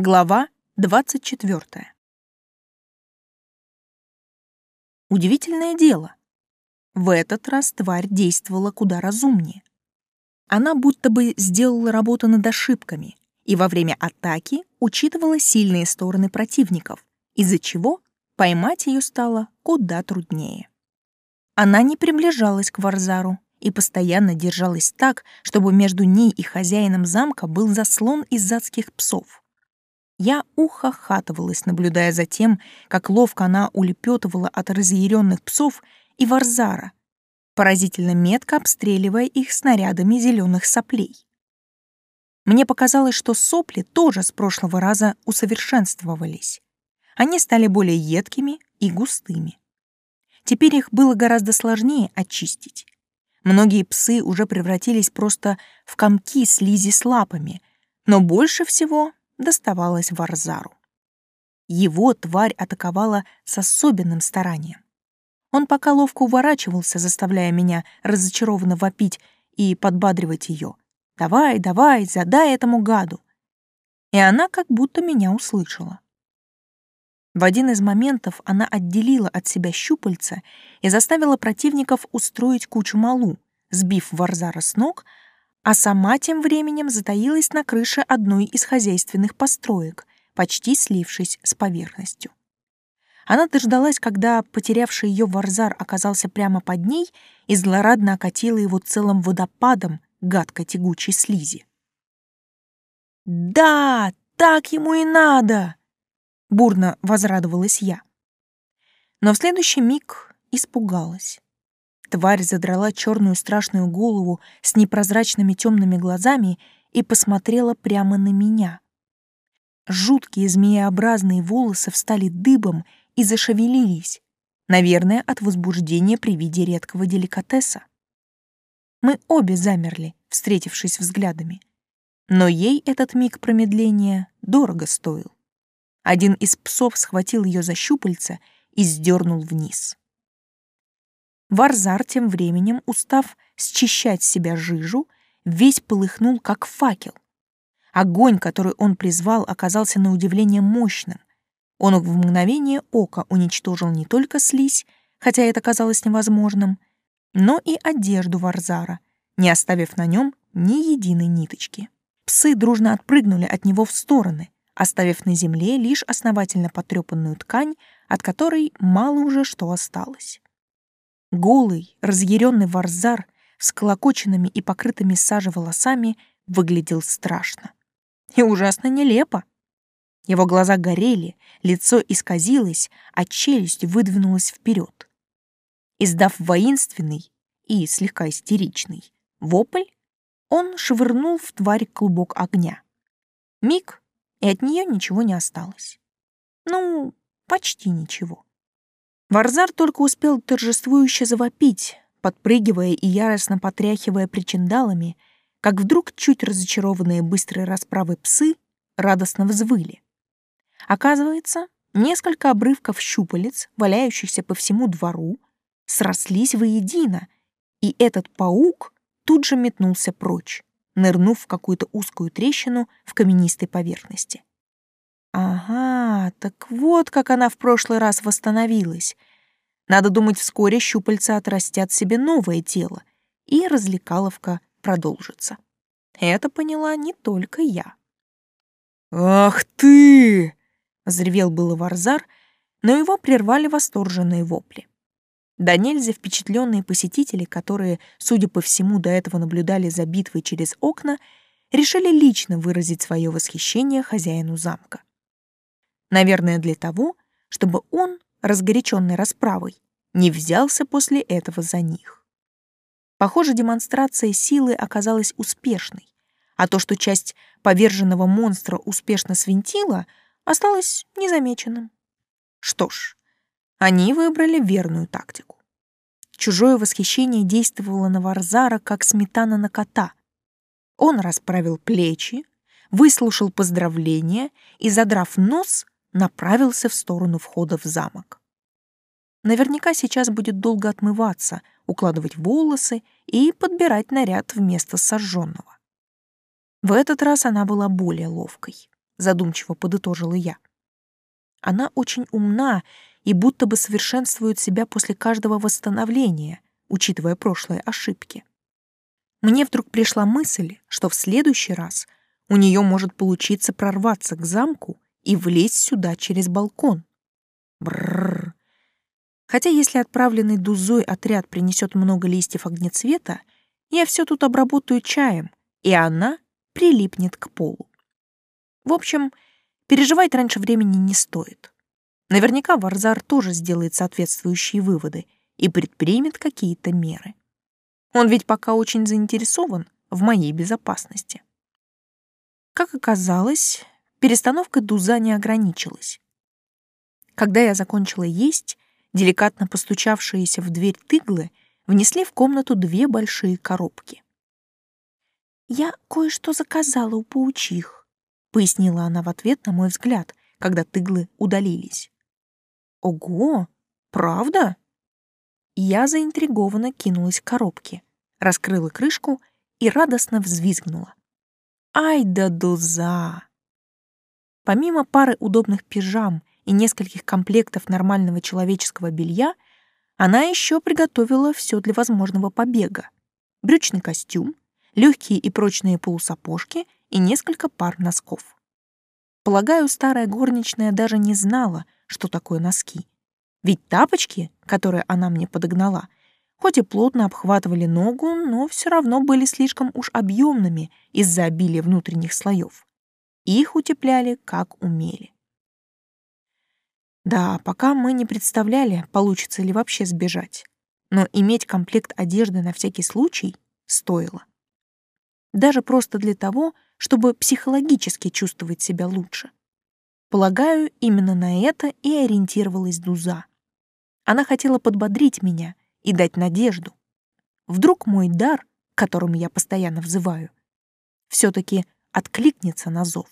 Глава 24. Удивительное дело. В этот раз тварь действовала куда разумнее. Она будто бы сделала работу над ошибками и во время атаки учитывала сильные стороны противников, из-за чего поймать ее стало куда труднее. Она не приближалась к Варзару и постоянно держалась так, чтобы между ней и хозяином замка был заслон из адских псов. Я ухахатывалась, наблюдая за тем, как ловко она улепетывала от разъяренных псов и варзара, поразительно метко обстреливая их снарядами зеленых соплей. Мне показалось, что сопли тоже с прошлого раза усовершенствовались. Они стали более едкими и густыми. Теперь их было гораздо сложнее очистить. Многие псы уже превратились просто в комки слизи с лапами, но больше всего доставалось Варзару. Его тварь атаковала с особенным старанием. Он пока ловко уворачивался, заставляя меня разочарованно вопить и подбадривать ее. «Давай, давай, задай этому гаду!» И она как будто меня услышала. В один из моментов она отделила от себя щупальца и заставила противников устроить кучу малу, сбив Варзара с ног, а сама тем временем затаилась на крыше одной из хозяйственных построек, почти слившись с поверхностью. Она дождалась, когда потерявший ее варзар оказался прямо под ней и злорадно окатила его целым водопадом гадкой тягучей слизи. «Да, так ему и надо!» — бурно возрадовалась я. Но в следующий миг испугалась. Тварь задрала черную страшную голову с непрозрачными темными глазами и посмотрела прямо на меня. Жуткие змееобразные волосы встали дыбом и зашевелились, наверное, от возбуждения при виде редкого деликатеса. Мы обе замерли, встретившись взглядами. Но ей этот миг промедления дорого стоил. Один из псов схватил ее за щупальца и сдернул вниз. Варзар тем временем, устав счищать себя жижу, весь полыхнул, как факел. Огонь, который он призвал, оказался на удивление мощным. Он в мгновение ока уничтожил не только слизь, хотя это казалось невозможным, но и одежду Варзара, не оставив на нем ни единой ниточки. Псы дружно отпрыгнули от него в стороны, оставив на земле лишь основательно потрепанную ткань, от которой мало уже что осталось. Голый, разъяренный варзар с колокоченными и покрытыми сажей волосами выглядел страшно. И ужасно нелепо. Его глаза горели, лицо исказилось, а челюсть выдвинулась вперед. Издав воинственный и слегка истеричный вопль, он швырнул в тварь клубок огня. Миг, и от нее ничего не осталось. Ну, почти ничего. Варзар только успел торжествующе завопить, подпрыгивая и яростно потряхивая причиндалами, как вдруг чуть разочарованные быстрой расправой псы радостно взвыли. Оказывается, несколько обрывков щупалец, валяющихся по всему двору, срослись воедино, и этот паук тут же метнулся прочь, нырнув в какую-то узкую трещину в каменистой поверхности. Ага, так вот как она в прошлый раз восстановилась. Надо думать, вскоре щупальца отрастят себе новое тело, и развлекаловка продолжится. Это поняла не только я. «Ах ты!» — взревел было Варзар, но его прервали восторженные вопли. Да нельзя впечатленные посетители, которые, судя по всему, до этого наблюдали за битвой через окна, решили лично выразить свое восхищение хозяину замка. Наверное, для того, чтобы он, разгоряченный расправой, не взялся после этого за них. Похоже, демонстрация силы оказалась успешной, а то, что часть поверженного монстра успешно свинтила, осталось незамеченным. Что ж, они выбрали верную тактику. Чужое восхищение действовало на Варзара, как сметана на кота. Он расправил плечи, выслушал поздравления и, задрав нос, направился в сторону входа в замок. Наверняка сейчас будет долго отмываться, укладывать волосы и подбирать наряд вместо сожженного. В этот раз она была более ловкой. задумчиво подытожила я. Она очень умна и будто бы совершенствует себя после каждого восстановления, учитывая прошлые ошибки. Мне вдруг пришла мысль, что в следующий раз у нее может получиться прорваться к замку и влезть сюда через балкон. Бррр. Хотя если отправленный дузой отряд принесет много листьев огнецвета, я все тут обработаю чаем, и она прилипнет к полу. В общем, переживать раньше времени не стоит. Наверняка Варзар тоже сделает соответствующие выводы и предпримет какие-то меры. Он ведь пока очень заинтересован в моей безопасности. Как оказалось, перестановка дуза не ограничилась. Когда я закончила есть, деликатно постучавшиеся в дверь тыглы внесли в комнату две большие коробки. «Я кое-что заказала у паучих», — пояснила она в ответ на мой взгляд, когда тыглы удалились. «Ого! Правда?» Я заинтригованно кинулась к коробке, раскрыла крышку и радостно взвизгнула. «Ай да дуза!» Помимо пары удобных пижам и нескольких комплектов нормального человеческого белья, она еще приготовила все для возможного побега. Брючный костюм, легкие и прочные полусапожки и несколько пар носков. Полагаю, старая горничная даже не знала, что такое носки. Ведь тапочки, которые она мне подогнала, хоть и плотно обхватывали ногу, но все равно были слишком уж объемными из-за обилия внутренних слоев. Их утепляли как умели. Да, пока мы не представляли, получится ли вообще сбежать. Но иметь комплект одежды на всякий случай стоило. Даже просто для того, чтобы психологически чувствовать себя лучше. Полагаю, именно на это и ориентировалась Дуза. Она хотела подбодрить меня и дать надежду. Вдруг мой дар, к которому я постоянно взываю, все таки откликнется на зов.